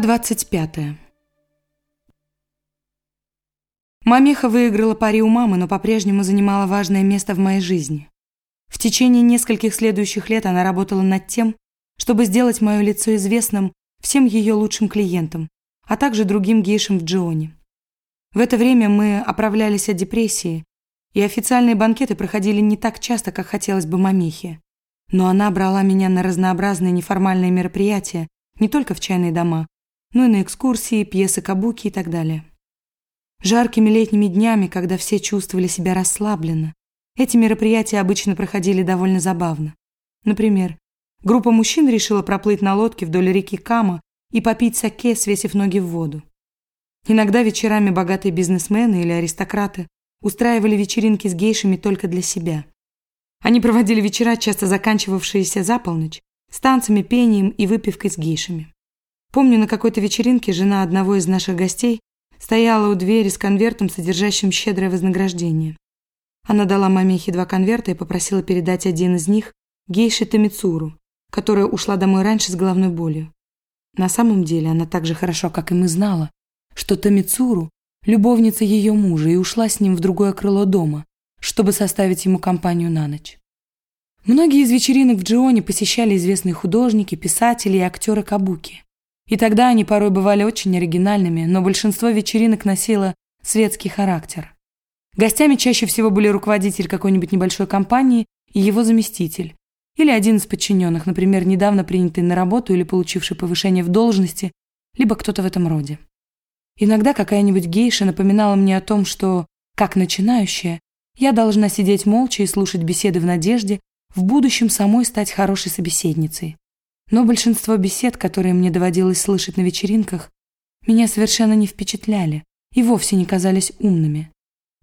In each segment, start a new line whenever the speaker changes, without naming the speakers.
Глава 25. Мамеха выиграла пари у мамы, но по-прежнему занимала важное место в моей жизни. В течение нескольких следующих лет она работала над тем, чтобы сделать мое лицо известным всем ее лучшим клиентам, а также другим гейшам в Джионе. В это время мы оправлялись от депрессии, и официальные банкеты проходили не так часто, как хотелось бы мамехе. Но она брала меня на разнообразные неформальные мероприятия, не только в чайные дома, но и на экскурсии, пьесы кабуки и так далее. Жаркими летними днями, когда все чувствовали себя расслабленно, эти мероприятия обычно проходили довольно забавно. Например, группа мужчин решила проплыть на лодке вдоль реки Кама и попить саке, свесив ноги в воду. Иногда вечерами богатые бизнесмены или аристократы устраивали вечеринки с гейшами только для себя. Они проводили вечера, часто заканчивавшиеся за полночь, с танцами, пением и выпивкой с гейшами. Помню, на какой-то вечеринке жена одного из наших гостей стояла у двери с конвертом, содержащим щедрое вознаграждение. Она дала мамехе два конверта и попросила передать один из них гейше Тамицуру, которая ушла домой раньше с головной болью. На самом деле она так же хорошо, как и мы, знала, что Тамицуру – любовница ее мужа и ушла с ним в другое крыло дома, чтобы составить ему компанию на ночь. Многие из вечеринок в Джионе посещали известные художники, писатели и актеры кабуки. И тогда они порой бывали очень оригинальными, но большинство вечеринок носило светский характер. Гостями чаще всего были руководитель какой-нибудь небольшой компании и его заместитель, или один из подчиненных, например, недавно принятый на работу или получивший повышение в должности, либо кто-то в этом роде. Иногда какая-нибудь гейша напоминала мне о том, что, как начинающая, я должна сидеть молча и слушать беседы в надежде, в будущем самой стать хорошей собеседницей. Но большинство бесед, которые мне доводилось слышать на вечеринках, меня совершенно не впечатляли и вовсе не казались умными.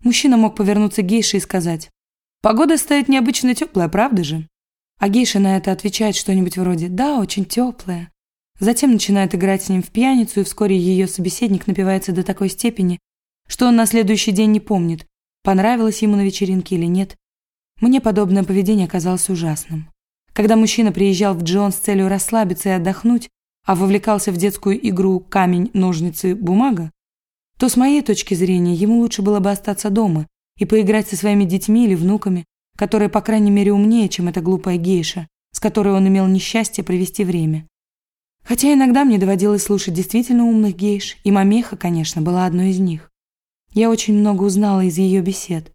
Мужчина мог повернуться к гейше и сказать «Погода стоит необычно теплая, правда же?» А гейша на это отвечает что-нибудь вроде «Да, очень теплая». Затем начинает играть с ним в пьяницу, и вскоре ее собеседник напивается до такой степени, что он на следующий день не помнит, понравилось ему на вечеринке или нет, мне подобное поведение казалось ужасным. Когда мужчина приезжал в Джон с целью расслабиться и отдохнуть, а вовлекался в детскую игру «камень, ножницы, бумага», то с моей точки зрения ему лучше было бы остаться дома и поиграть со своими детьми или внуками, которые, по крайней мере, умнее, чем эта глупая гейша, с которой он имел несчастье провести время. Хотя иногда мне доводилось слушать действительно умных гейш, и Мамеха, конечно, была одной из них. Я очень много узнала из ее бесед.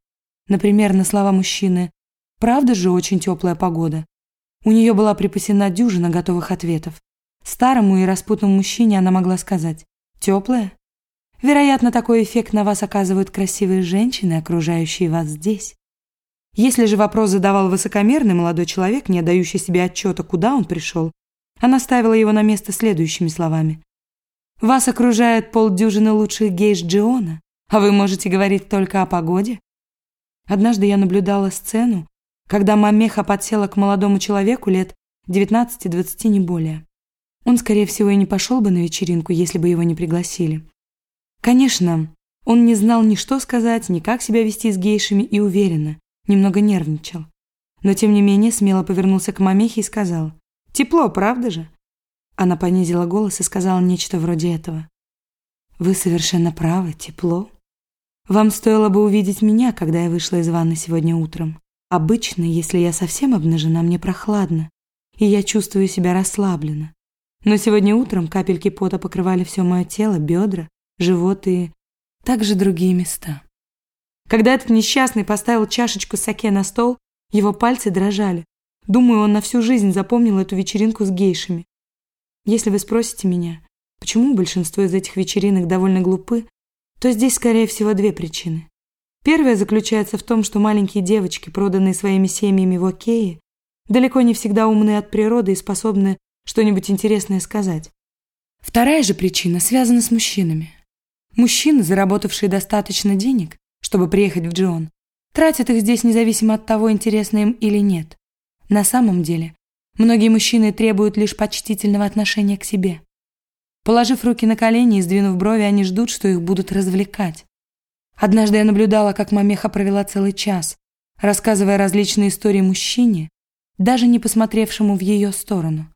Например, на слова мужчины «Правда же очень теплая погода?» У нее была припасена дюжина готовых ответов. Старому и распутному мужчине она могла сказать «Теплая?» Вероятно, такой эффект на вас оказывают красивые женщины, окружающие вас здесь. Если же вопрос задавал высокомерный молодой человек, не отдающий себе отчета, куда он пришел, она ставила его на место следующими словами. «Вас окружает полдюжины лучших гейш Джиона, а вы можете говорить только о погоде?» Однажды я наблюдала сцену, когда мамеха подсела к молодому человеку лет 19-20 не более. Он, скорее всего, и не пошел бы на вечеринку, если бы его не пригласили. Конечно, он не знал ни что сказать, ни как себя вести с гейшами и уверенно, немного нервничал. Но, тем не менее, смело повернулся к мамехе и сказал «Тепло, правда же?» Она понизила голос и сказала нечто вроде этого. «Вы совершенно правы, тепло. Вам стоило бы увидеть меня, когда я вышла из ванны сегодня утром. Обычно, если я совсем обнажена, мне прохладно, и я чувствую себя расслабленно. Но сегодня утром капельки пота покрывали все мое тело, бедра, живот и также другие места. Когда этот несчастный поставил чашечку саке на стол, его пальцы дрожали. Думаю, он на всю жизнь запомнил эту вечеринку с гейшами. Если вы спросите меня, почему большинство из этих вечеринок довольно глупы, то здесь, скорее всего, две причины. Первая заключается в том, что маленькие девочки, проданные своими семьями в Окее, далеко не всегда умны от природы и способны что-нибудь интересное сказать. Вторая же причина связана с мужчинами. Мужчины, заработавшие достаточно денег, чтобы приехать в Джон, тратят их здесь независимо от того, интересно им или нет. На самом деле, многие мужчины требуют лишь почтительного отношения к себе. Положив руки на колени и сдвинув брови, они ждут, что их будут развлекать. Однажды я наблюдала, как мамеха провела целый час, рассказывая различные истории мужчине, даже не посмотревшему в ее сторону.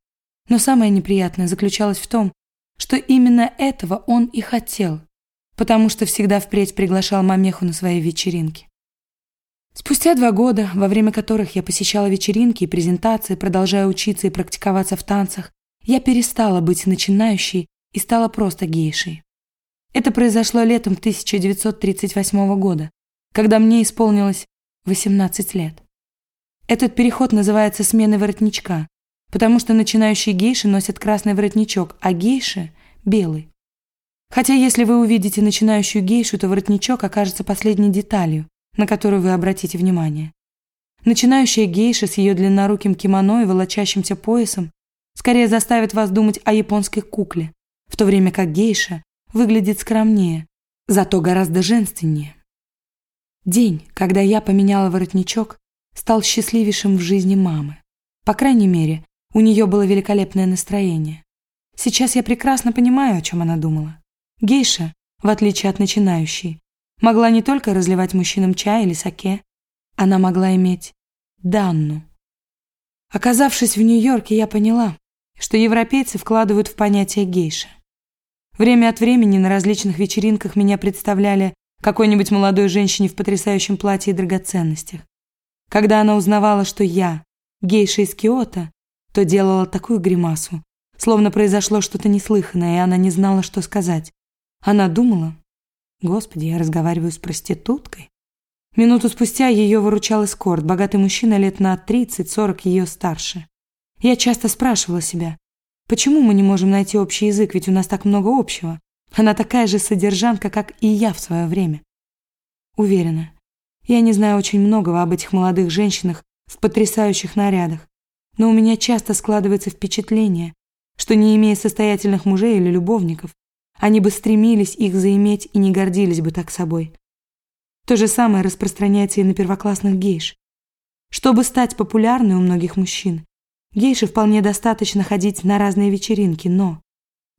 Но самое неприятное заключалось в том, что именно этого он и хотел, потому что всегда впредь приглашал Мамеху на свои вечеринки. Спустя два года, во время которых я посещала вечеринки и презентации, продолжая учиться и практиковаться в танцах, я перестала быть начинающей и стала просто гейшей. Это произошло летом 1938 года, когда мне исполнилось 18 лет. Этот переход называется сменой воротничка, потому что начинающие гейши носят красный воротничок, а гейши – белый. Хотя если вы увидите начинающую гейшу, то воротничок окажется последней деталью, на которую вы обратите внимание. Начинающая гейша с ее длинноруким кимоно и волочащимся поясом скорее заставит вас думать о японской кукле, в то время как гейша выглядит скромнее, зато гораздо женственнее. День, когда я поменяла воротничок, стал счастливейшим в жизни мамы. По крайней мере, у нее было великолепное настроение. Сейчас я прекрасно понимаю, о чем она думала. Гейша, в отличие от начинающей, могла не только разливать мужчинам чай или саке, она могла иметь данну. Оказавшись в Нью-Йорке, я поняла, что европейцы вкладывают в понятие гейша. Время от времени на различных вечеринках меня представляли какой-нибудь молодой женщине в потрясающем платье и драгоценностях. Когда она узнавала, что я гейша из Киото, то делала такую гримасу, словно произошло что-то неслыханное, и она не знала, что сказать. Она думала, господи, я разговариваю с проституткой. Минуту спустя ее выручал эскорт, богатый мужчина лет на 30-40 ее старше. Я часто спрашивала себя, почему мы не можем найти общий язык, ведь у нас так много общего. Она такая же содержанка, как и я в свое время. Уверена, я не знаю очень многого об этих молодых женщинах в потрясающих нарядах, но у меня часто складывается впечатление, что не имея состоятельных мужей или любовников, они бы стремились их заиметь и не гордились бы так собой. То же самое распространяется и на первоклассных гейш. Чтобы стать популярной у многих мужчин, гейше вполне достаточно ходить на разные вечеринки, но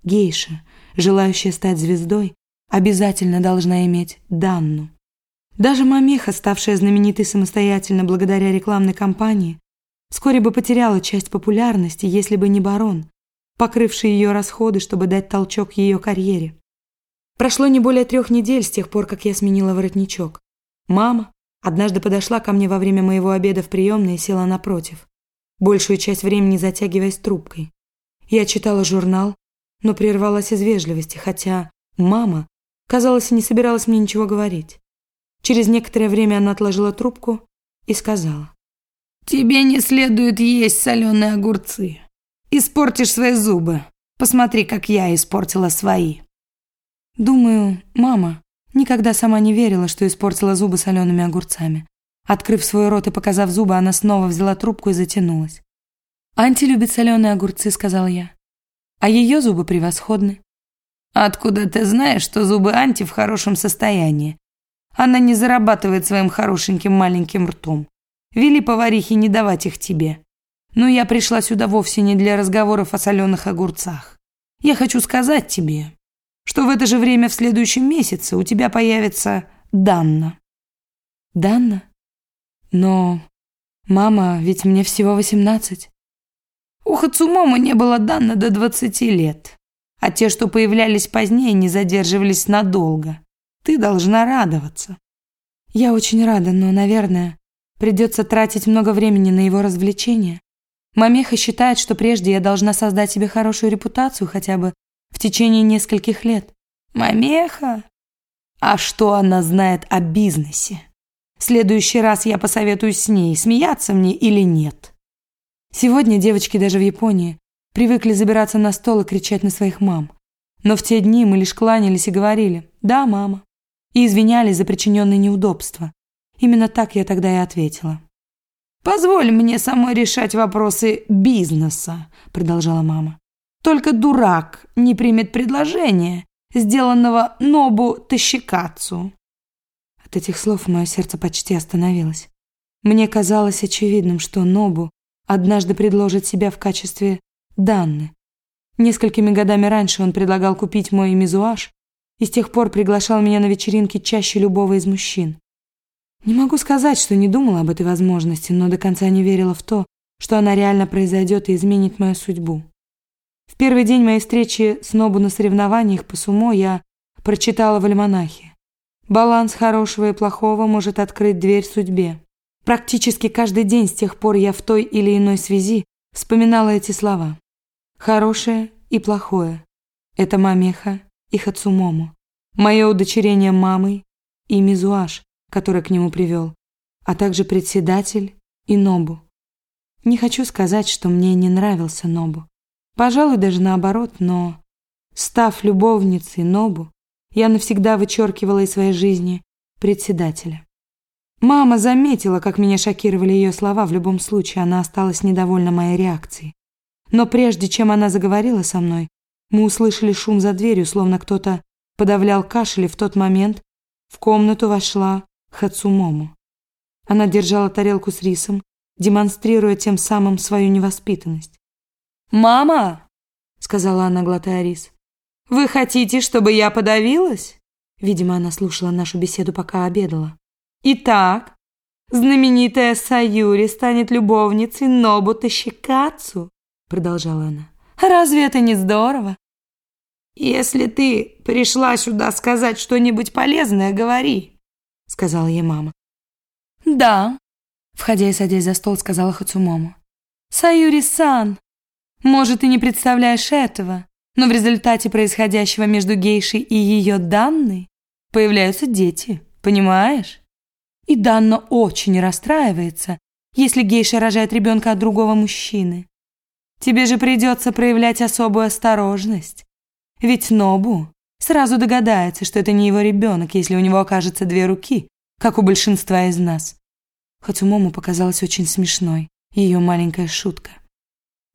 гейша, желающая стать звездой, обязательно должна иметь данну. Даже мамеха, ставшая знаменитой самостоятельно благодаря рекламной кампании, вскоре бы потеряла часть популярности, если бы не барон, покрывший ее расходы, чтобы дать толчок ее карьере. Прошло не более трех недель с тех пор, как я сменила воротничок. Мама однажды подошла ко мне во время моего обеда в приемной и села напротив, большую часть времени затягиваясь трубкой. Я читала журнал, но прервалась из вежливости, хотя мама, казалось, не собиралась мне ничего говорить. Через некоторое время она отложила трубку и сказала. «Тебе не следует есть соленые огурцы. Испортишь свои зубы. Посмотри, как я испортила свои. Думаю, мама никогда сама не верила, что испортила зубы солеными огурцами. Открыв свой рот и показав зубы, она снова взяла трубку и затянулась. «Анти любит соленые огурцы», — сказал я. «А ее зубы превосходны». «Откуда ты знаешь, что зубы Анти в хорошем состоянии? Она не зарабатывает своим хорошеньким маленьким ртом. Вели поварихе не давать их тебе. Но я пришла сюда вовсе не для разговоров о соленых огурцах. Я хочу сказать тебе, что в это же время в следующем месяце у тебя появится Данна. Данна? Но, мама, ведь мне всего восемнадцать. У Хацумома не было Данна до двадцати лет. А те, что появлялись позднее, не задерживались надолго. Ты должна радоваться. Я очень рада, но, наверное, придется тратить много времени на его развлечения. Мамеха считает, что прежде я должна создать себе хорошую репутацию хотя бы в течение нескольких лет. Мамеха? А что она знает о бизнесе? Следующий раз я посоветуюсь с ней, смеяться мне или нет. Сегодня девочки даже в Японии привыкли забираться на стол и кричать на своих мам. Но в те дни мы лишь кланялись и говорили «Да, мама», и извинялись за причиненные неудобства. Именно так я тогда и ответила. «Позволь мне самой решать вопросы бизнеса», – продолжала мама. «Только дурак не примет предложение, сделанного Нобу Тащикацу». От этих слов мое сердце почти остановилось. Мне казалось очевидным, что Нобу однажды предложит себя в качестве Данны. Несколькими годами раньше он предлагал купить мой мизуаж и с тех пор приглашал меня на вечеринки чаще любого из мужчин. Не могу сказать, что не думала об этой возможности, но до конца не верила в то, что она реально произойдет и изменит мою судьбу. В первый день моей встречи с Нобу на соревнованиях по сумо я прочитала в альманахе. Баланс хорошего и плохого может открыть дверь судьбе. Практически каждый день с тех пор я в той или иной связи вспоминала эти слова. Хорошее и плохое – это Мамеха и Хацумому. Мое удочерение мамой и Мизуаш, который к нему привел, а также председатель и Нобу. Не хочу сказать, что мне не нравился Нобу. Пожалуй, даже наоборот, но, став любовницей Нобу, я навсегда вычеркивала из своей жизни председателя. Мама заметила, как меня шокировали ее слова, в любом случае она осталась недовольна моей реакцией. Но прежде чем она заговорила со мной, мы услышали шум за дверью, словно кто-то подавлял кашель, и в тот момент в комнату вошла Хацумому. Она держала тарелку с рисом, демонстрируя тем самым свою невоспитанность. «Мама!» — сказала она, глотая рис. «Вы хотите, чтобы я подавилась?» Видимо, она слушала нашу беседу, пока обедала. «Итак, знаменитая Саюри станет любовницей Нобута Щикацу?» Продолжала она. «Разве это не здорово?» «Если ты пришла сюда сказать что-нибудь полезное, говори», сказала ей мама. «Да», входя и садясь за стол, сказала Хацумому. «Саюри-сан, может, ты не представляешь этого, но в результате происходящего между гейшей и ее Данной появляются дети, понимаешь? И Данна очень расстраивается, если гейша рожает ребенка от другого мужчины. Тебе же придется проявлять особую осторожность. Ведь Нобу сразу догадается, что это не его ребенок, если у него окажется две руки, как у большинства из нас. Хоть Хацумому показалась очень смешной ее маленькая шутка.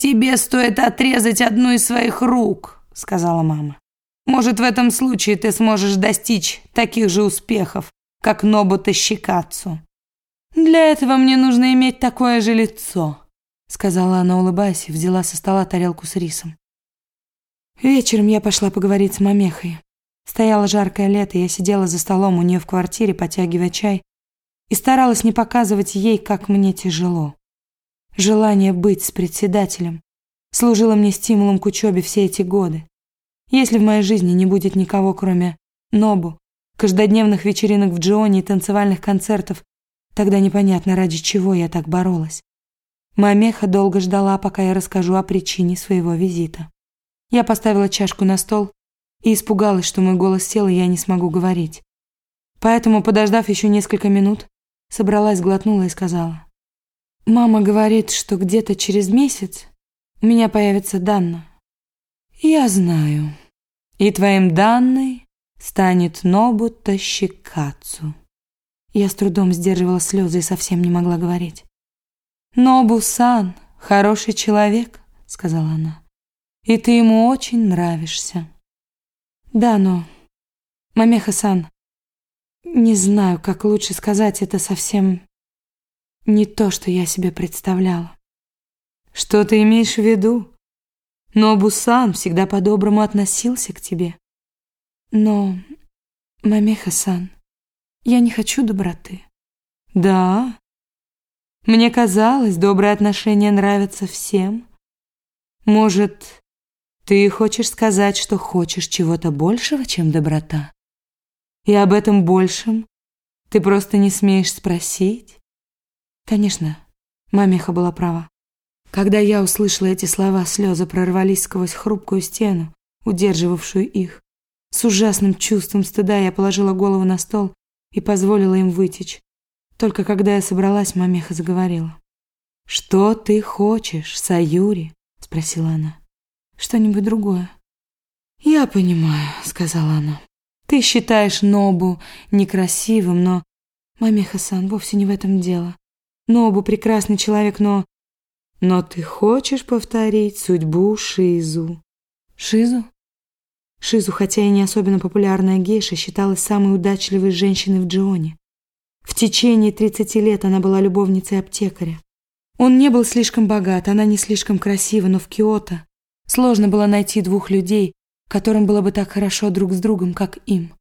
«Тебе стоит отрезать одну из своих рук», — сказала мама. «Может, в этом случае ты сможешь достичь таких же успехов, как Нобута Щикацу». «Для этого мне нужно иметь такое же лицо», — сказала она, улыбаясь, и взяла со стола тарелку с рисом. Вечером я пошла поговорить с мамехой. Стояло жаркое лето, я сидела за столом у нее в квартире, потягивая чай, и старалась не показывать ей, как мне тяжело. Желание быть с председателем служило мне стимулом к учебе все эти годы. Если в моей жизни не будет никого, кроме Нобу, каждодневных вечеринок в Джоне и танцевальных концертов, тогда непонятно, ради чего я так боролась. Мамеха долго ждала, пока я расскажу о причине своего визита. Я поставила чашку на стол и испугалась, что мой голос сел, и я не смогу говорить. Поэтому, подождав еще несколько минут, собралась, глотнула и сказала. «Мама говорит, что где-то через месяц у меня появится Данна». «Я знаю. И твоим Данной станет Нобута Щикацу». Я с трудом сдерживала слезы и совсем не могла говорить. «Нобу-сан хороший человек», — сказала она и ты ему очень нравишься. Да, но... Мамеха-сан, не знаю, как лучше сказать, это совсем не то, что я себе представляла. Что ты имеешь в виду? Но Бусан всегда по-доброму относился к тебе. Но, Мамеха-сан, я не хочу доброты. Да? Мне казалось, добрые отношения нравятся всем. Может, ты хочешь сказать, что хочешь чего-то большего, чем доброта? И об этом большем ты просто не смеешь спросить? Конечно, мамеха была права. Когда я услышала эти слова, слезы прорвались сквозь хрупкую стену, удерживавшую их. С ужасным чувством стыда я положила голову на стол и позволила им вытечь. Только когда я собралась, мамеха заговорила. «Что ты хочешь, Саюри?» – спросила она что-нибудь другое. «Я понимаю», — сказала она. «Ты считаешь Нобу некрасивым, но...» «Маме Хасан, вовсе не в этом дело. Нобу прекрасный человек, но...» «Но ты хочешь повторить судьбу Шизу?» «Шизу?» Шизу, хотя и не особенно популярная гейша, считалась самой удачливой женщиной в Джионе. В течение 30 лет она была любовницей аптекаря. Он не был слишком богат, она не слишком красива, но в Киото Сложно было найти двух людей, которым было бы так хорошо друг с другом, как им.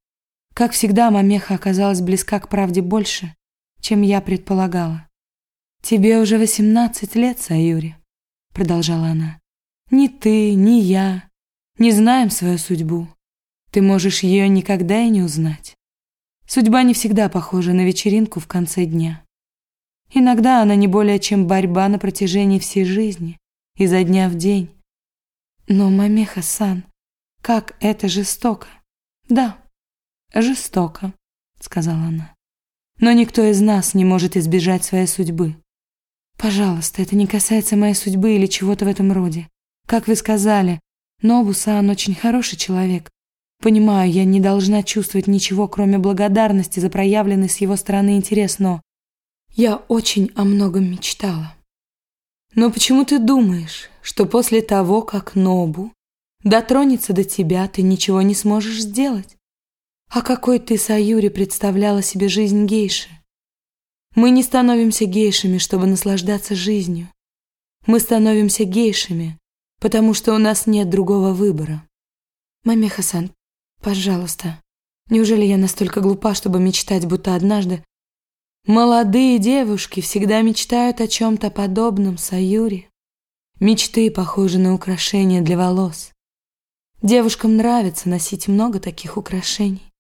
Как всегда, Мамеха оказалась близка к правде больше, чем я предполагала. «Тебе уже восемнадцать лет, Саюри», — продолжала она. Ни ты, ни я не знаем свою судьбу. Ты можешь ее никогда и не узнать. Судьба не всегда похожа на вечеринку в конце дня. Иногда она не более чем борьба на протяжении всей жизни, изо дня в день. Но, Мамеха-сан, как это жестоко. Да, жестоко, сказала она. Но никто из нас не может избежать своей судьбы. Пожалуйста, это не касается моей судьбы или чего-то в этом роде. Как вы сказали, Нобу-сан очень хороший человек. Понимаю, я не должна чувствовать ничего, кроме благодарности за проявленный с его стороны интерес, но я очень о многом мечтала. Но почему ты думаешь, что после того, как Нобу дотронется до тебя, ты ничего не сможешь сделать? А какой ты, Саюри, представляла себе жизнь гейши? Мы не становимся гейшами, чтобы наслаждаться жизнью. Мы становимся гейшами, потому что у нас нет другого выбора. Маме Хасан, пожалуйста, неужели я настолько глупа, чтобы мечтать, будто однажды Молодые девушки всегда мечтают о чем-то подобном, Саюри. Мечты похожи на украшения для волос. Девушкам нравится носить много таких украшений.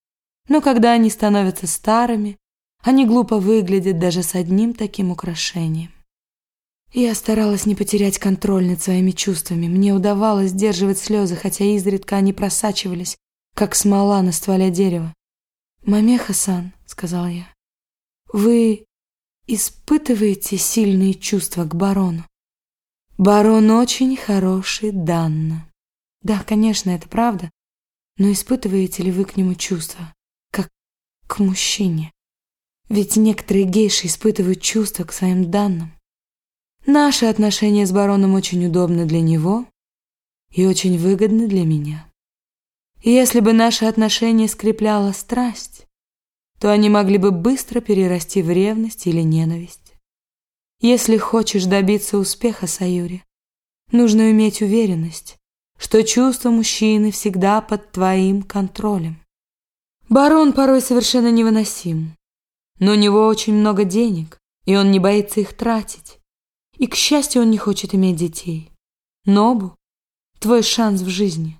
Но когда они становятся старыми, они глупо выглядят даже с одним таким украшением. Я старалась не потерять контроль над своими чувствами. Мне удавалось сдерживать слезы, хотя изредка они просачивались, как смола на стволе дерева. «Мамеха-сан», — сказал я, вы испытываете сильные чувства к барону? Барон очень хороший Данна. Да, конечно, это правда. Но испытываете ли вы к нему чувства, как к мужчине? Ведь некоторые гейши испытывают чувства к своим данным. Наши отношения с бароном очень удобны для него и очень выгодны для меня. Если бы наши отношения скрепляла страсть, то они могли бы быстро перерасти в ревность или ненависть. Если хочешь добиться успеха, Саюри, нужно иметь уверенность, что чувства мужчины всегда под твоим контролем. Барон порой совершенно невыносим, но у него очень много денег, и он не боится их тратить. И, к счастью, он не хочет иметь детей. Нобу – твой шанс в жизни.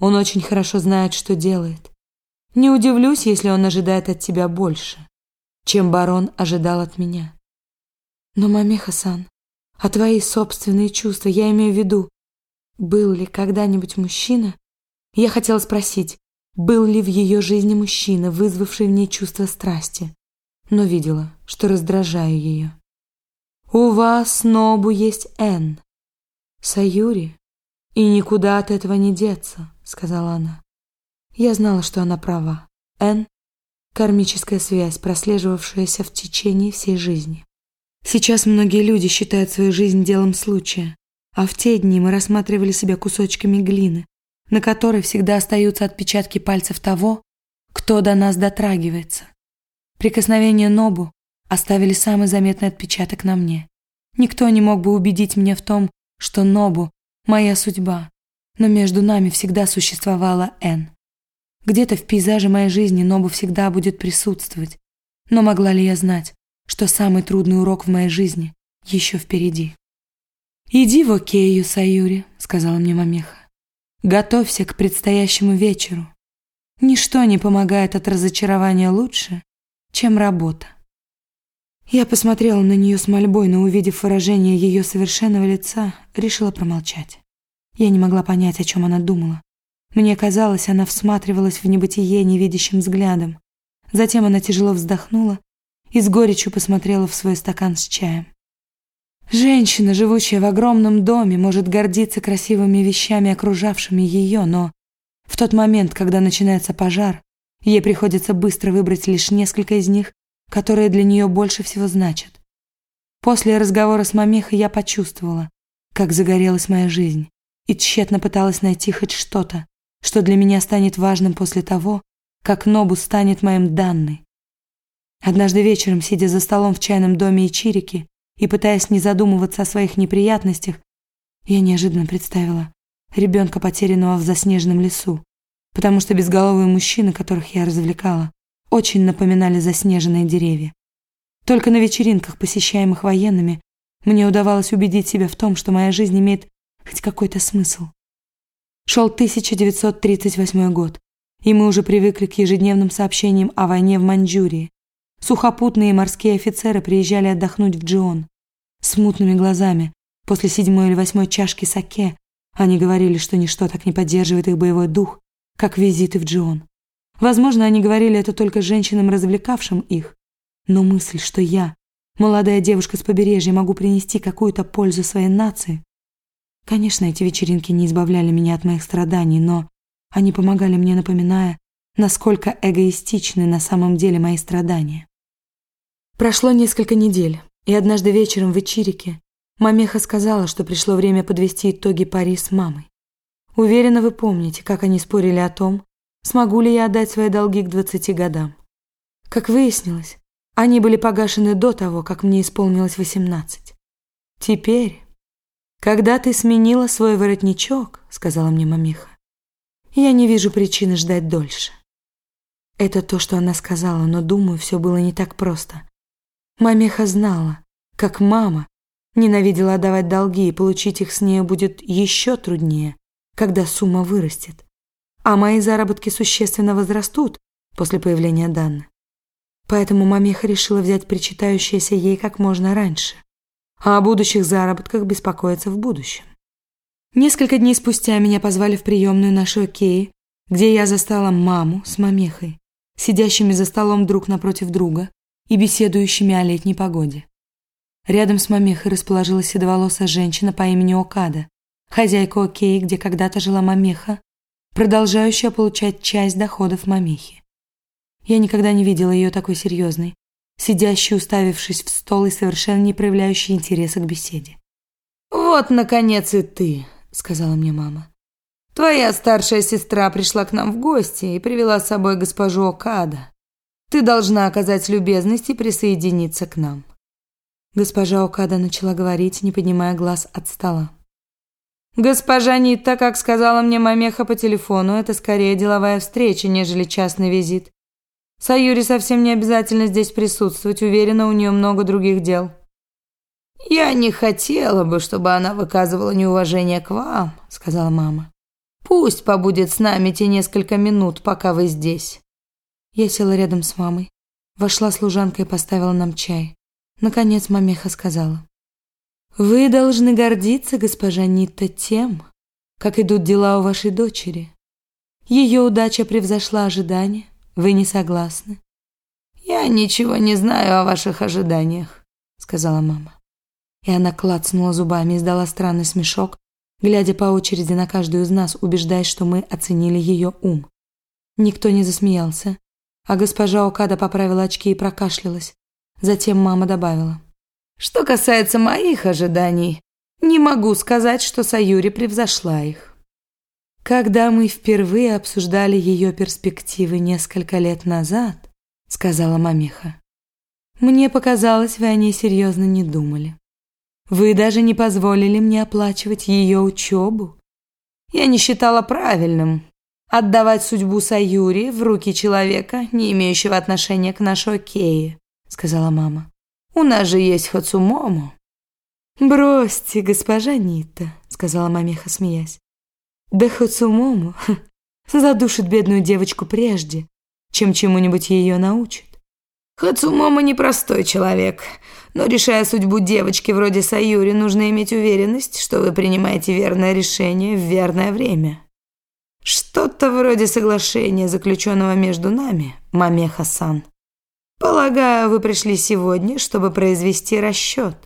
Он очень хорошо знает, что делает. Не удивлюсь, если он ожидает от тебя больше, чем барон ожидал от меня. Но, маме Хасан, а твои собственные чувства, я имею в виду, был ли когда-нибудь мужчина? Я хотела спросить, был ли в ее жизни мужчина, вызвавший в ней чувство страсти, но видела, что раздражаю ее. У вас, Нобу, есть Н. Саюри, и никуда от этого не деться, сказала она. Я знала, что она права. Н – кармическая связь, прослеживавшаяся в течение всей жизни. Сейчас многие люди считают свою жизнь делом случая, а в те дни мы рассматривали себя кусочками глины, на которой всегда остаются отпечатки пальцев того, кто до нас дотрагивается. Прикосновения Нобу оставили самый заметный отпечаток на мне. Никто не мог бы убедить меня в том, что Нобу – моя судьба, но между нами всегда существовала Н. Где-то в пейзаже моей жизни Нобу всегда будет присутствовать. Но могла ли я знать, что самый трудный урок в моей жизни еще впереди? «Иди в Окею, Саюри», — сказала мне мамеха. «Готовься к предстоящему вечеру. Ничто не помогает от разочарования лучше, чем работа». Я посмотрела на нее с мольбой, но, увидев выражение ее совершенного лица, решила промолчать. Я не могла понять, о чем она думала. Мне казалось, она всматривалась в небытие невидящим взглядом. Затем она тяжело вздохнула и с горечью посмотрела в свой стакан с чаем. Женщина, живущая в огромном доме, может гордиться красивыми вещами, окружавшими ее, но в тот момент, когда начинается пожар, ей приходится быстро выбрать лишь несколько из них, которые для нее больше всего значат. После разговора с мамехой я почувствовала, как загорелась моя жизнь, и тщетно пыталась найти хоть что-то, что для меня станет важным после того, как Нобу станет моим данной. Однажды вечером, сидя за столом в чайном доме Ичирики и пытаясь не задумываться о своих неприятностях, я неожиданно представила ребенка, потерянного в заснеженном лесу, потому что безголовые мужчины, которых я развлекала, очень напоминали заснеженные деревья. Только на вечеринках, посещаемых военными, мне удавалось убедить себя в том, что моя жизнь имеет хоть какой-то смысл. Шел 1938 год, и мы уже привыкли к ежедневным сообщениям о войне в Маньчжурии. Сухопутные и морские офицеры приезжали отдохнуть в Джион. С мутными глазами, после седьмой или восьмой чашки саке, они говорили, что ничто так не поддерживает их боевой дух, как визиты в Джион. Возможно, они говорили это только женщинам, развлекавшим их. Но мысль, что я, молодая девушка с побережья, могу принести какую-то пользу своей нации. Конечно, эти вечеринки не избавляли меня от моих страданий, но они помогали мне, напоминая, насколько эгоистичны на самом деле мои страдания. Прошло несколько недель, и однажды вечером в Ичирике Мамеха сказала, что пришло время подвести итоги пари с мамой. Уверена, вы помните, как они спорили о том, смогу ли я отдать свои долги к 20 годам. Как выяснилось, они были погашены до того, как мне исполнилось 18. Теперь, когда ты сменила свой воротничок, сказала мне мамиха, я не вижу причины ждать дольше. Это то, что она сказала, но, думаю, все было не так просто. Мамеха знала, как мама ненавидела отдавать долги, и получить их с нее будет еще труднее, когда сумма вырастет а мои заработки существенно возрастут после появления Данны. Поэтому мамеха решила взять причитающееся ей как можно раньше, а о будущих заработках беспокоиться в будущем. Несколько дней спустя меня позвали в приемную нашей Океи, где я застала маму с мамехой, сидящими за столом друг напротив друга и беседующими о летней погоде. Рядом с мамехой расположилась седоволосая женщина по имени Окада, хозяйка Океи, где когда-то жила мамеха, продолжающая получать часть доходов мамихи. Я никогда не видела ее такой серьезной, сидящей, уставившись в стол и совершенно не проявляющей интереса к беседе.
«Вот, наконец, и ты», — сказала мне мама. «Твоя старшая сестра пришла к нам в гости и привела с собой госпожу Окада. Ты должна оказать любезность и присоединиться к нам».
Госпожа Окада начала говорить, не поднимая глаз от стола.
Госпожа Нита, как сказала мне мамеха по телефону, это скорее деловая встреча, нежели частный визит. Саюри совсем не обязательно здесь присутствовать, уверена, у нее много других дел. Я не хотела бы, чтобы она выказывала неуважение к вам, сказала мама. Пусть побудет с нами те несколько минут, пока вы здесь.
Я села рядом с мамой. Вошла служанка и поставила нам чай. Наконец мамеха сказала: вы должны гордиться, госпожа Нитта, тем, как идут дела у вашей дочери. Ее удача превзошла ожидания. Вы не согласны?
Я ничего не знаю о ваших ожиданиях, сказала мама.
И она клацнула зубами и издала странный смешок, глядя по очереди на каждую из нас, убеждаясь, что мы оценили ее ум. Никто не засмеялся, а госпожа Окада поправила очки и прокашлялась. Затем мама добавила:
что касается моих ожиданий, не могу сказать, что Саюри превзошла их.
Когда мы впервые обсуждали ее перспективы несколько лет назад, сказала Мамеха, мне показалось, вы о ней серьезно не думали. Вы даже не позволили мне оплачивать ее учебу.
Я не считала правильным отдавать судьбу Саюри в руки человека, не имеющего отношения к нашей Кее, сказала мама. У нас же есть Хацумому».
«Бросьте, госпожа Нита», — сказала мамеха, смеясь. «Да Хацумому задушит бедную девочку прежде, чем чему-нибудь ее научит».
Хацумомо непростой человек, но решая судьбу девочки вроде Саюри, нужно иметь уверенность, что вы принимаете верное решение в верное время. Что-то вроде соглашения, заключенного между нами, Мамеха-сан. Полагаю, вы пришли сегодня, чтобы произвести расчет.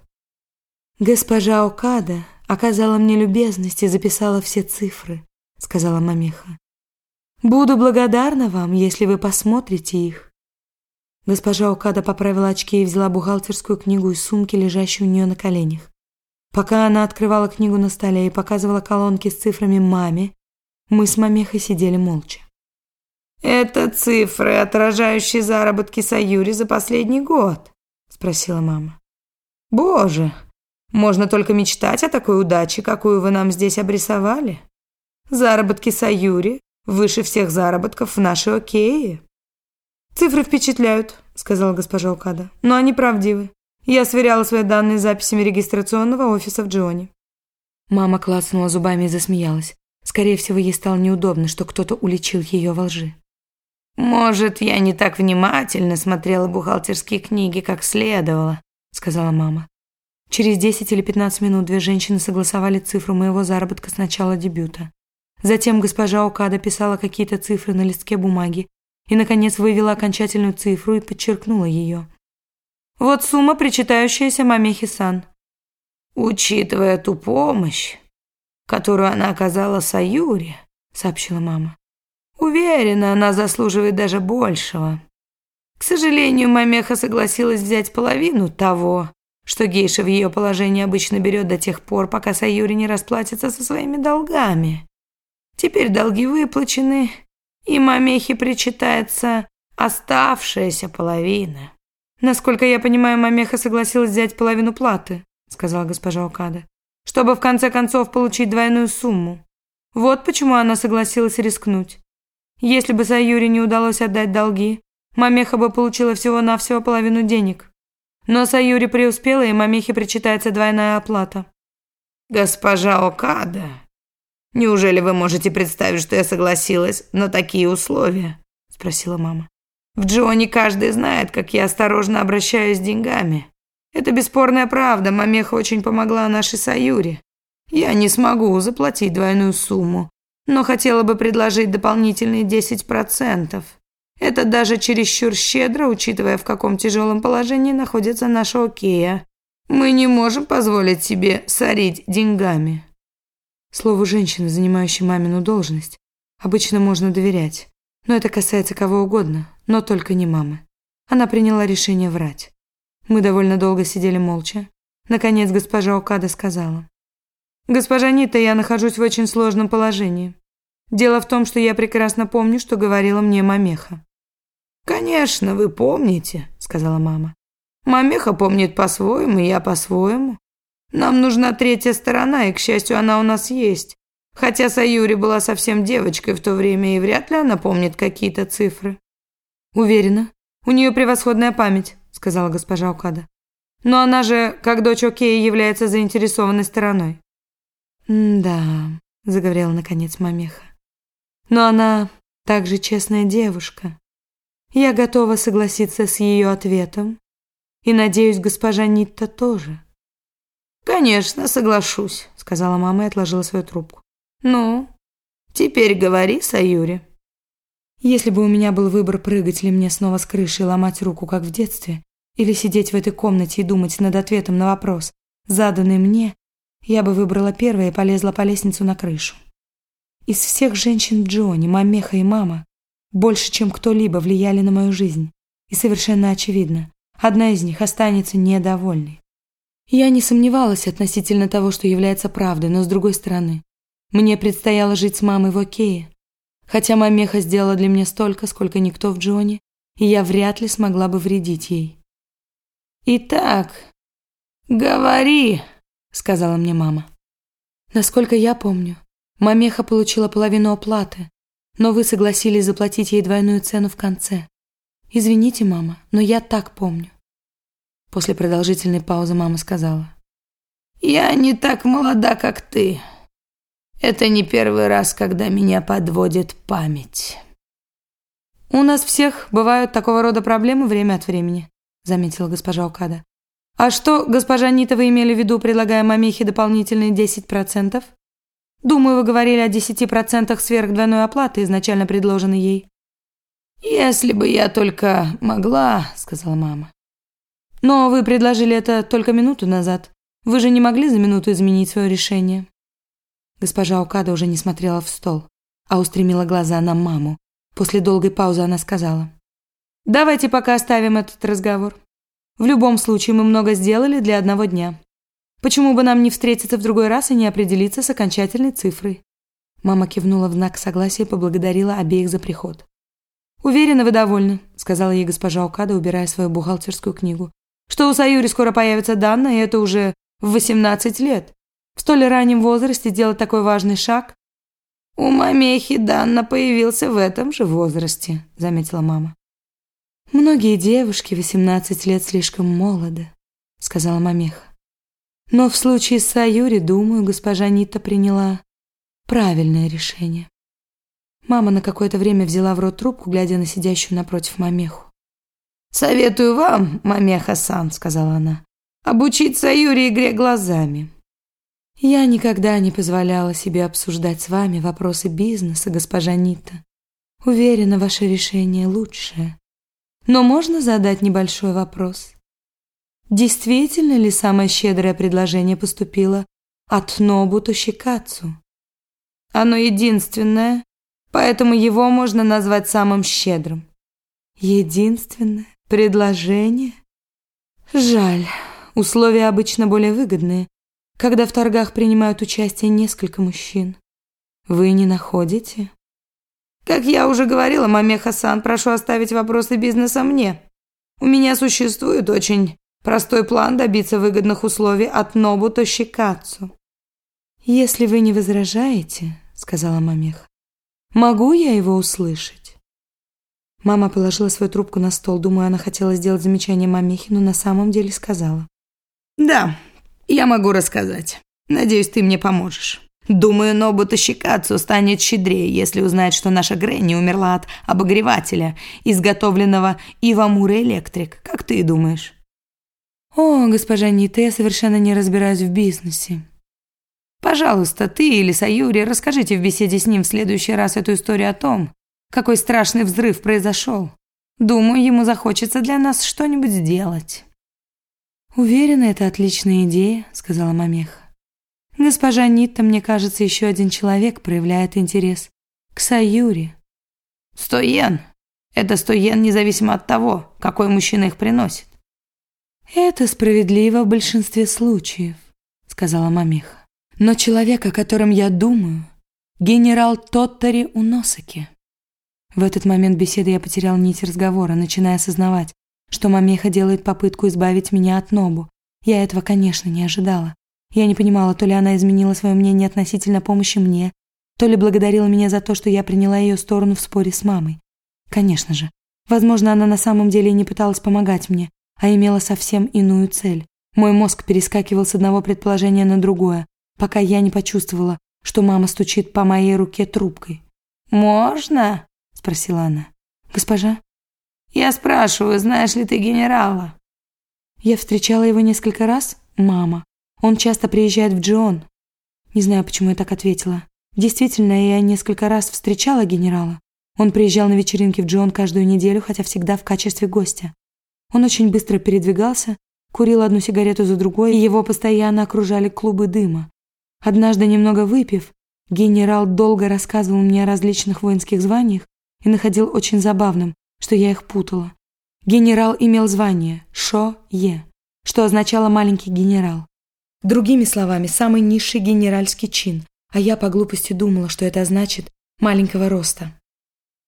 Госпожа Окада оказала мне любезность и записала все цифры, сказала Мамеха. Буду благодарна вам, если вы посмотрите их. Госпожа Окада поправила очки и взяла бухгалтерскую книгу из сумки, лежащей у нее на коленях. Пока она открывала книгу на столе и показывала колонки с цифрами маме, мы с Мамехой сидели молча.
«Это цифры, отражающие заработки Саюри за последний год?» – спросила мама. «Боже, можно только мечтать о такой удаче, какую вы нам здесь обрисовали. Заработки Саюри выше всех заработков в нашей Окее». «Цифры впечатляют», – сказала госпожа Окада, – «но они правдивы. Я сверяла свои данные с записями регистрационного офиса в Джоне».
Мама клацнула зубами и засмеялась. Скорее всего, ей стало неудобно, что кто-то уличил ее во лжи.
«Может, я не так внимательно смотрела бухгалтерские книги, как следовало», — сказала мама.
Через 10 или 15 минут две женщины согласовали цифру моего заработка с начала дебюта. Затем госпожа Окада писала какие-то цифры на листке бумаги и, наконец, вывела окончательную цифру и подчеркнула ее. «Вот сумма, причитающаяся маме Хисан».
«Учитывая ту помощь, которую она оказала Саюре», — сообщила мама, «уверена, она заслуживает даже большего. К сожалению, Мамеха согласилась взять половину того, что гейша в ее положении обычно берет до тех пор, пока Саюри не расплатится со своими долгами. Теперь долги выплачены, и мамехе причитается оставшаяся половина.
Насколько я понимаю, мамеха согласилась взять половину платы, сказала госпожа Окада, чтобы в конце концов получить двойную сумму. Вот почему она согласилась рискнуть. Если бы Саюри не удалось отдать долги, мамеха бы получила всего-навсего половину денег. Но Саюри преуспела, и мамехе причитается двойная оплата.
«Госпожа Окада, Неужели вы можете представить, что я согласилась на такие условия?» – спросила мама. «В Джоне каждый знает, как я осторожно обращаюсь с деньгами. Это бесспорная правда, мамеха очень помогла нашей Саюре. Я не смогу заплатить двойную сумму, но хотела бы предложить дополнительные 10%. Это даже чересчур щедро, учитывая, в каком тяжелом положении находится наша Окея. Мы не можем позволить себе сорить деньгами».
Слову женщины, занимающей мамину должность, обычно можно доверять. Но это касается кого угодно, но только не мамы. Она приняла решение врать. Мы довольно долго сидели молча. Наконец госпожа Окада сказала. «Госпожа Нита, я нахожусь в очень сложном положении. Дело в том, что я прекрасно помню, что говорила мне мамеха».
«Конечно, вы помните», — сказала мама. «Мамеха помнит по-своему, я по-своему. Нам нужна третья сторона, и, к счастью, она у нас есть. Хотя Саюри была совсем девочкой в то время, и вряд ли она помнит какие-то цифры.
Уверена, у нее превосходная память, сказала госпожа Укада. Но она же, как дочь Окея, является заинтересованной стороной. «Да», — заговорила наконец Мамеха. «Но она также честная девушка. Я готова согласиться с ее ответом. И, надеюсь, госпожа Нитта тоже».
«Конечно, соглашусь», — сказала мама и отложила свою трубку. «Ну, теперь говори, Саюри».
Если бы у меня был выбор, прыгать ли мне снова с крыши и ломать руку, как в детстве, или сидеть в этой комнате и думать над ответом на вопрос, заданный мне, я бы выбрала первое и полезла по лестнице на крышу. Из всех женщин Джонни, Мамеха и мама больше, чем кто-либо влияли на мою жизнь. И совершенно очевидно, одна из них останется недовольной. Я не сомневалась относительно того, что является правдой, но с другой стороны, мне предстояло жить с мамой в Окее. Хотя мамеха сделала для меня столько, сколько никто в Джоне, и я вряд ли смогла бы вредить ей.
«Итак, говори», — сказала мне мама.
Насколько я помню, мамеха получила половину оплаты, но вы согласились заплатить ей двойную цену в конце. Извините, мама, но я так помню. После продолжительной паузы мама сказала.
«Я не так молода, как ты. Это не первый раз, когда меня подводит память».
«У нас всех бывают такого рода проблемы время от времени», заметила госпожа Окада. «А что, госпожа Нита, вы имели в виду, предлагая мамехе дополнительные 10%? Думаю, вы говорили о 10% сверх двойной оплаты, изначально предложенной ей».
«Если бы я только могла», — сказала мама.
Но вы предложили это только минуту назад. Вы же не могли за минуту изменить свое решение. Госпожа Окада уже не смотрела в стол, а устремила глаза на маму. После долгой паузы она сказала. «Давайте пока оставим этот разговор. В любом случае мы много сделали для одного дня. Почему бы нам не встретиться в другой раз и не определиться с окончательной цифрой?» Мама кивнула в знак согласия и поблагодарила обеих за приход. «Уверена, вы довольны», — сказала ей госпожа Окада, убирая свою бухгалтерскую книгу что у Саюри скоро появится Данна, и это уже в 18 лет. В столь раннем возрасте делать такой важный шаг.
У мамехи Данна появился в этом же возрасте, заметила мама.
Многие девушки 18 лет слишком молоды, сказала мамеха. Но в случае с Саюри, думаю, госпожа Нита приняла правильное решение. Мама на какое-то время взяла в рот трубку, глядя на сидящую напротив мамеху.
«Советую вам, мамеха-сан», — сказала она, — «обучить Саюри игре глазами».
«Я никогда не позволяла себе обсуждать с вами вопросы бизнеса, госпожа Нита. Уверена, ваше решение лучшее. Но можно задать небольшой вопрос? Действительно ли самое щедрое предложение поступило от Нобу Тошикацу?
Оно единственное, поэтому его можно назвать самым щедрым.
Единственное предложение? Жаль, условия обычно более выгодные, когда в торгах принимают участие несколько мужчин. Вы не находите?
Как я уже говорила, маме Хасан, прошу оставить вопросы бизнеса мне. У меня существует очень простой план добиться выгодных условий от Нобу Тошикацу.
Если вы не возражаете, сказала Мамеха, могу я его услышать? Мама положила свою трубку на стол, думаю, она хотела сделать замечание Мамехе, но на самом деле сказала.
Да, я могу рассказать. Надеюсь, ты мне поможешь. Думаю, Нобу Тащикацу станет щедрее, если узнает, что наша Гренни умерла от обогревателя, изготовленного Ивамура Электрик. Как ты думаешь?
О, госпожа Нита, я совершенно не разбираюсь в бизнесе.
Пожалуйста, ты или Саюри расскажите в беседе с ним в следующий раз эту историю о том, какой страшный взрыв произошел. Думаю, ему захочется для нас что-нибудь сделать.
Уверена, это отличная идея, сказала Мамеха. Госпожа Нитта, мне кажется, еще один человек проявляет интерес к Саюре.
Сто йен. Это сто йен независимо от того, какой мужчина их приносит.
Это справедливо в большинстве случаев, сказала Мамиха. Но человек, о котором я думаю, генерал Тоттари Уносаки. В этот момент беседы я потерял нить разговора, начиная осознавать, что Мамеха делает попытку избавить меня от Нобу. Я этого, конечно, не ожидала. Я не понимала, то ли она изменила свое мнение относительно помощи мне, то ли благодарила меня за то, что я приняла ее сторону в споре с мамой. Конечно же, возможно, она на самом деле не пыталась помогать мне, а имела совсем иную цель. Мой мозг перескакивал с одного предположения на другое, пока я не почувствовала, что мама стучит по моей руке трубкой.
«Можно?»
– спросила она. «Госпожа?»
«Я спрашиваю, знаешь ли ты генерала?»
Я встречала его несколько раз, мама. Он часто приезжает в Джион. Не знаю, почему я так ответила. Действительно, я несколько раз встречала генерала. Он приезжал на вечеринки в Джион каждую неделю, хотя всегда в качестве гостя. Он очень быстро передвигался, курил одну сигарету за другой, и его постоянно окружали клубы дыма. Однажды, немного выпив, генерал долго рассказывал мне о различных воинских званиях и находил очень забавным, что я их путала. Генерал имел звание Шо-Е, что означало «маленький генерал». Другими словами, самый низший генеральский чин, а я по глупости думала, что это значит маленького роста.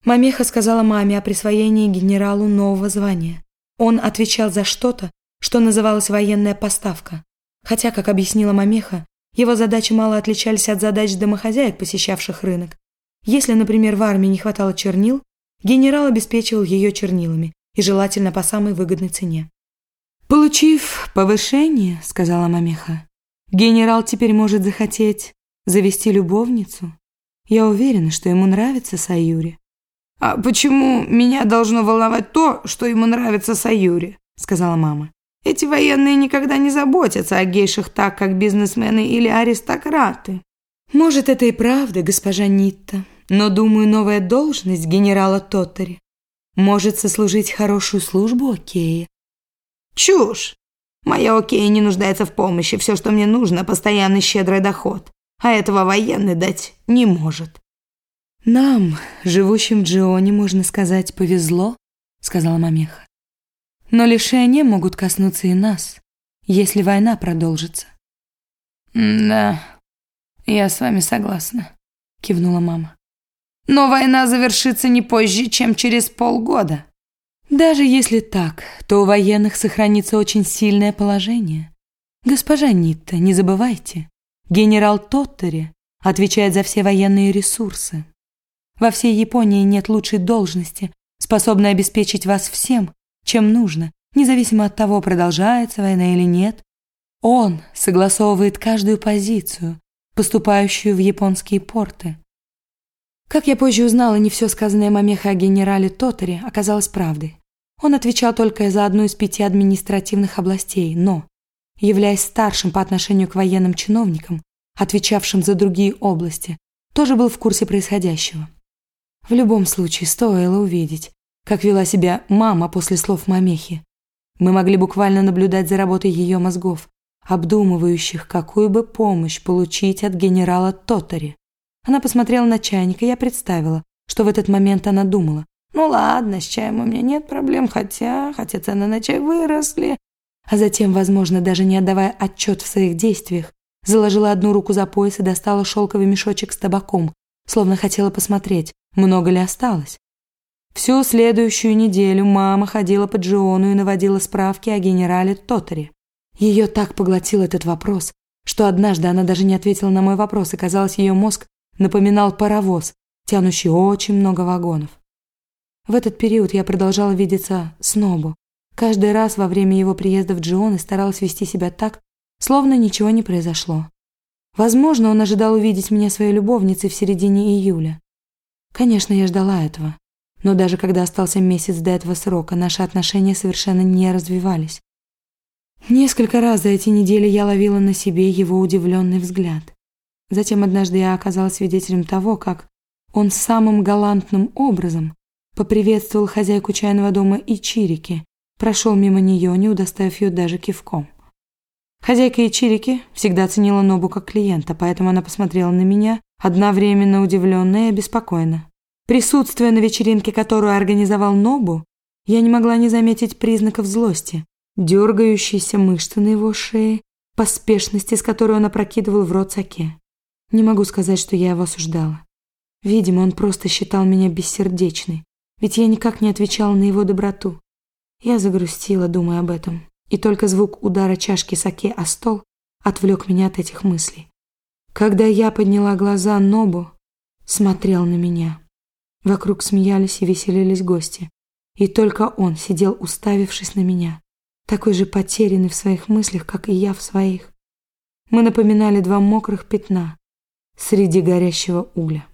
Мамеха сказала маме о присвоении генералу нового звания. Он отвечал за что-то, что называлось военная поставка. Хотя, как объяснила Мамеха, его задачи мало отличались от задач домохозяек, посещавших рынок. Если, например, в армии не хватало чернил, генерал обеспечивал ее чернилами, и желательно по самой выгодной цене. «Получив повышение, — сказала Мамеха, Генерал теперь может захотеть завести любовницу. Я уверена, что ему нравится Саюри.
«А почему меня должно волновать то, что ему нравится Саюри?» – сказала мама. «Эти военные никогда не заботятся о гейшах так, как бизнесмены или аристократы».
«Может, это и правда, госпожа Нитта, но, думаю, новая должность генерала Тоттери может сослужить хорошую службу Окея».
«Чушь! Моя окей не нуждается в помощи. Все, что мне нужно, постоянный щедрый доход. А этого военный дать не может.
Нам, живущим в Джионе, можно сказать, повезло, сказала Мамеха. Но лишения могут коснуться и нас, если война продолжится.
Да, я с вами согласна,
кивнула мама.
Но война завершится не позже, чем через полгода.
Даже если так, то у военных сохранится очень сильное положение. Госпожа Нитта, не забывайте, генерал Тоттери отвечает за все военные ресурсы. Во всей Японии нет лучшей должности, способной обеспечить вас всем, чем нужно, независимо от того, продолжается война или нет. Он согласовывает каждую позицию, поступающую в японские порты. Как я позже узнала, не все сказанное Мамеха о генерале Тотере оказалось правдой. Он отвечал только за одну из пяти административных областей, но, являясь старшим по отношению к военным чиновникам, отвечавшим за другие области, тоже был в курсе происходящего. В любом случае, стоило увидеть, как вела себя мама после слов Мамехи. Мы могли буквально наблюдать за работой ее мозгов, обдумывающих, какую бы помощь получить от генерала Тотари. Она посмотрела на чайник, и я представила, что в этот момент она думала. «Ну ладно, с чаем у меня нет проблем, хотя, хотя цены на чай выросли». А затем, возможно, даже не отдавая отчет в своих действиях, заложила одну руку за пояс и достала шелковый мешочек с табаком, словно хотела посмотреть, много ли осталось. Всю следующую неделю мама ходила по Джиону и наводила справки о генерале Тотаре. Ее так поглотил этот вопрос, что однажды она даже не ответила на мой вопрос, и казалось, ее мозг напоминал паровоз, тянущий очень много вагонов. В этот период я продолжала видеться с Нобу. Каждый раз во время его приезда в Джион и старалась вести себя так, словно ничего не произошло. Возможно, он ожидал увидеть меня своей любовницей в середине июля. Конечно, я ждала этого. Но даже когда остался месяц до этого срока, наши отношения совершенно не развивались. Несколько раз за эти недели я ловила на себе его удивленный взгляд. Затем однажды я оказалась свидетелем того, как он самым галантным образом поприветствовал хозяйку чайного дома Ичирики, прошел мимо нее, не удостоив ее даже кивком. Хозяйка Ичирики всегда ценила Нобу как клиента, поэтому она посмотрела на меня, одновременно удивленно и обеспокоенно. Присутствуя на вечеринке, которую организовал Нобу, я не могла не заметить признаков злости, дергающиеся мышцы на его шее, поспешности, с которой он опрокидывал в рот саке. Не могу сказать, что я его осуждала. Видимо, он просто считал меня бессердечной, ведь я никак не отвечала на его доброту. Я загрустила, думая об этом, и только звук удара чашки саке о стол отвлек меня от этих мыслей. Когда я подняла глаза, Нобу смотрел на меня. Вокруг смеялись и веселились гости. И только он сидел, уставившись на меня, такой же потерянный в своих мыслях, как и я в своих. Мы напоминали два мокрых пятна среди горящего угля.